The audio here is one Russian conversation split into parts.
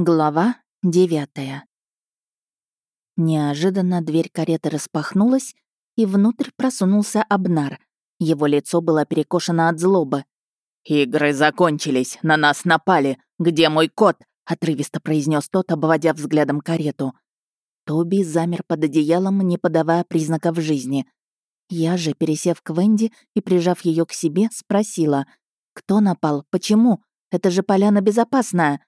Глава девятая. Неожиданно дверь кареты распахнулась, и внутрь просунулся Абнар. Его лицо было перекошено от злобы. «Игры закончились, на нас напали. Где мой кот?» — отрывисто произнес тот, обводя взглядом карету. Тоби замер под одеялом, не подавая признаков жизни. Я же, пересев к Венди и прижав ее к себе, спросила, «Кто напал? Почему? Это же поляна безопасная!»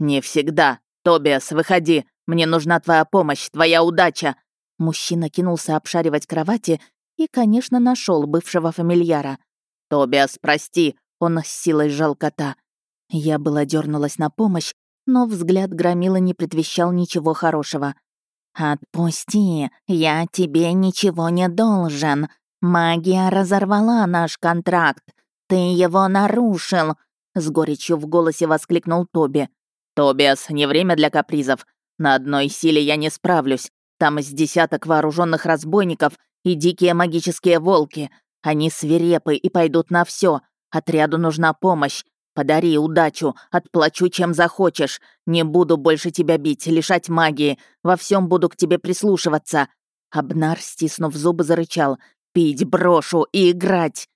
«Не всегда. Тобиас, выходи. Мне нужна твоя помощь, твоя удача». Мужчина кинулся обшаривать кровати и, конечно, нашел бывшего фамильяра. «Тобиас, прости!» — он с силой сжал кота. Я была дернулась на помощь, но взгляд громила не предвещал ничего хорошего. «Отпусти, я тебе ничего не должен. Магия разорвала наш контракт. Ты его нарушил!» С горечью в голосе воскликнул Тоби. «Тобиас, не время для капризов. На одной силе я не справлюсь. Там из десяток вооруженных разбойников и дикие магические волки. Они свирепы и пойдут на все. Отряду нужна помощь. Подари удачу, отплачу, чем захочешь. Не буду больше тебя бить, лишать магии. Во всем буду к тебе прислушиваться». Абнар, стиснув зубы, зарычал. «Пить брошу и играть!»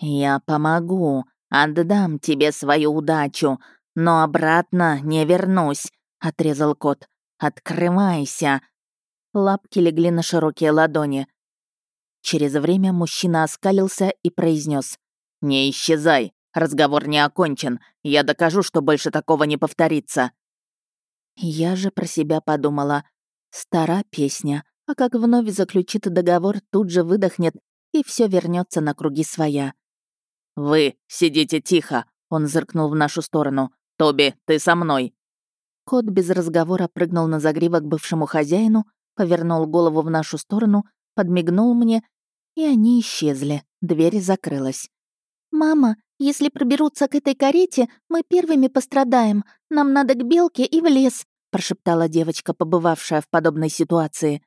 «Я помогу, отдам тебе свою удачу, но обратно не вернусь», — отрезал кот. «Открывайся». Лапки легли на широкие ладони. Через время мужчина оскалился и произнес: «Не исчезай, разговор не окончен. Я докажу, что больше такого не повторится». Я же про себя подумала. Стара песня, а как вновь заключит договор, тут же выдохнет, и все вернется на круги своя. «Вы сидите тихо», — он зыркнул в нашу сторону. «Тоби, ты со мной!» Кот без разговора прыгнул на загривок бывшему хозяину, повернул голову в нашу сторону, подмигнул мне, и они исчезли. Дверь закрылась. «Мама, если проберутся к этой карете, мы первыми пострадаем. Нам надо к белке и в лес», прошептала девочка, побывавшая в подобной ситуации.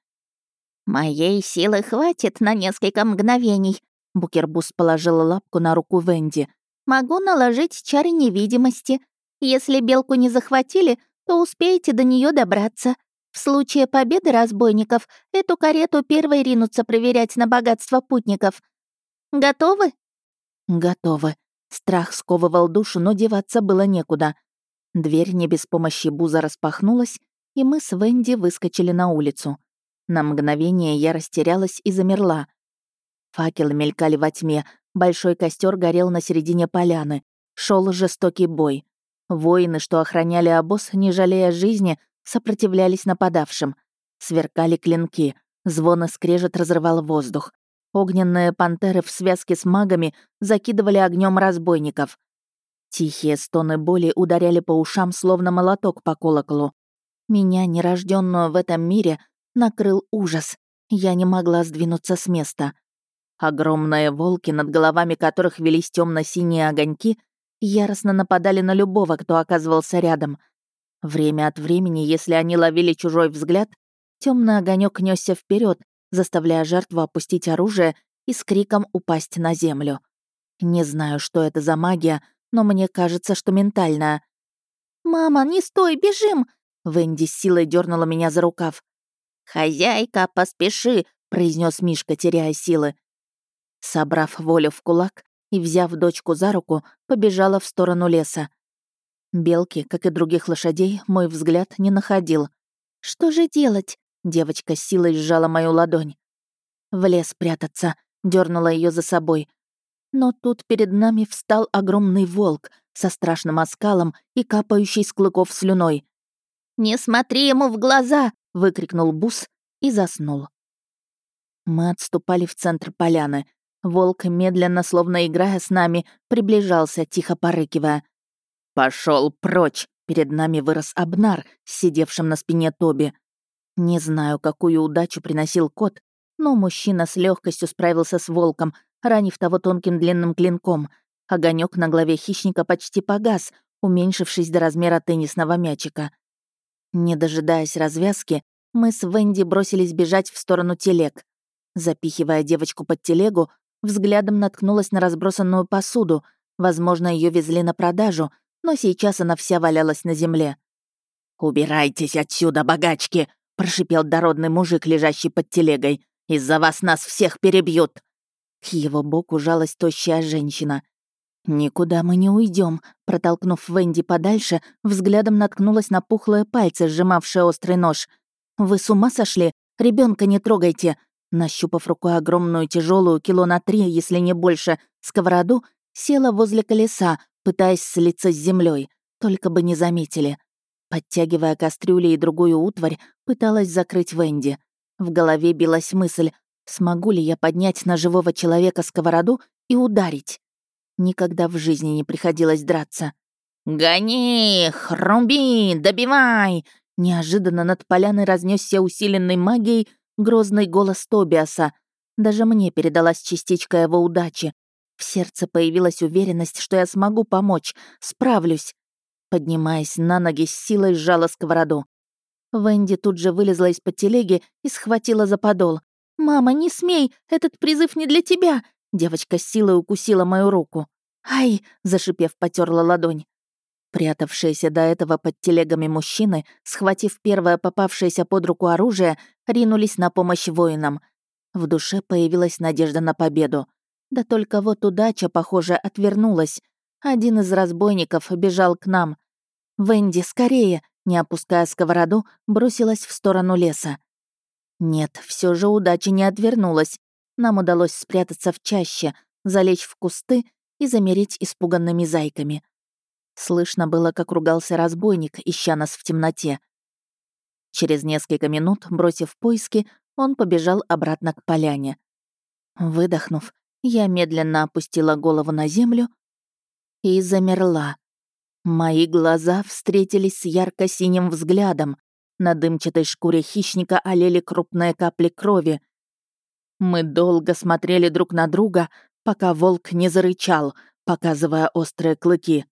«Моей силы хватит на несколько мгновений», Букербус положила лапку на руку Венди. «Могу наложить чары невидимости. Если белку не захватили, то успеете до нее добраться. В случае победы разбойников эту карету первой ринутся проверять на богатство путников. Готовы?» «Готовы». Страх сковывал душу, но деваться было некуда. Дверь не без помощи Буза распахнулась, и мы с Венди выскочили на улицу. На мгновение я растерялась и замерла. Факелы мелькали во тьме, большой костер горел на середине поляны. Шел жестокий бой. Воины, что охраняли обоз, не жалея жизни, сопротивлялись нападавшим. Сверкали клинки, звон и скрежет разрывал воздух. Огненные пантеры в связке с магами закидывали огнем разбойников. Тихие стоны боли ударяли по ушам, словно молоток по колоколу. Меня, нерожденную в этом мире, накрыл ужас. Я не могла сдвинуться с места. Огромные волки, над головами которых велись темно синие огоньки, яростно нападали на любого, кто оказывался рядом. Время от времени, если они ловили чужой взгляд, темный огонек несся вперед, заставляя жертву опустить оружие и с криком упасть на землю. Не знаю, что это за магия, но мне кажется, что ментальная. «Мама, не стой, бежим!» Венди с силой дернула меня за рукав. «Хозяйка, поспеши!» — произнес Мишка, теряя силы. Собрав волю в кулак, и, взяв дочку за руку, побежала в сторону леса. Белки, как и других лошадей, мой взгляд не находил. «Что же делать?» — девочка с силой сжала мою ладонь. «В лес прятаться», — дернула ее за собой. Но тут перед нами встал огромный волк со страшным оскалом и капающий с клыков слюной. «Не смотри ему в глаза!» — выкрикнул Бус и заснул. Мы отступали в центр поляны — Волк, медленно, словно играя с нами, приближался, тихо порыкивая. Пошел прочь!» Перед нами вырос Абнар, сидевшим на спине Тоби. Не знаю, какую удачу приносил кот, но мужчина с легкостью справился с волком, ранив того тонким длинным клинком. Огонек на голове хищника почти погас, уменьшившись до размера теннисного мячика. Не дожидаясь развязки, мы с Венди бросились бежать в сторону телег. Запихивая девочку под телегу, Взглядом наткнулась на разбросанную посуду. Возможно, ее везли на продажу, но сейчас она вся валялась на земле. «Убирайтесь отсюда, богачки!» — прошипел дородный мужик, лежащий под телегой. «Из-за вас нас всех перебьют!» К его боку жалась тощая женщина. «Никуда мы не уйдем, протолкнув Венди подальше, взглядом наткнулась на пухлые пальцы, сжимавшие острый нож. «Вы с ума сошли? Ребенка не трогайте!» Нащупав рукой огромную тяжелую кило на три, если не больше, сковороду, села возле колеса, пытаясь слиться с землей, только бы не заметили. Подтягивая кастрюли и другую утварь, пыталась закрыть Венди. В голове билась мысль, смогу ли я поднять на живого человека сковороду и ударить. Никогда в жизни не приходилось драться. «Гони их! Руби! Добивай!» Неожиданно над поляной разнесся усиленной магией грозный голос Тобиаса. Даже мне передалась частичка его удачи. В сердце появилась уверенность, что я смогу помочь, справлюсь. Поднимаясь на ноги, с силой сжала сковороду. Венди тут же вылезла из-под телеги и схватила за подол. «Мама, не смей! Этот призыв не для тебя! Девочка с силой укусила мою руку. «Ай!» — зашипев, потерла ладонь. Прятавшиеся до этого под телегами мужчины, схватив первое попавшееся под руку оружие, ринулись на помощь воинам. В душе появилась надежда на победу. Да только вот удача, похоже, отвернулась. Один из разбойников бежал к нам. «Венди, скорее!» не опуская сковороду, бросилась в сторону леса. Нет, все же удача не отвернулась. Нам удалось спрятаться в чаще, залечь в кусты и замереть испуганными зайками. Слышно было, как ругался разбойник, ища нас в темноте. Через несколько минут, бросив поиски, он побежал обратно к поляне. Выдохнув, я медленно опустила голову на землю и замерла. Мои глаза встретились с ярко-синим взглядом. На дымчатой шкуре хищника олели крупные капли крови. Мы долго смотрели друг на друга, пока волк не зарычал, показывая острые клыки.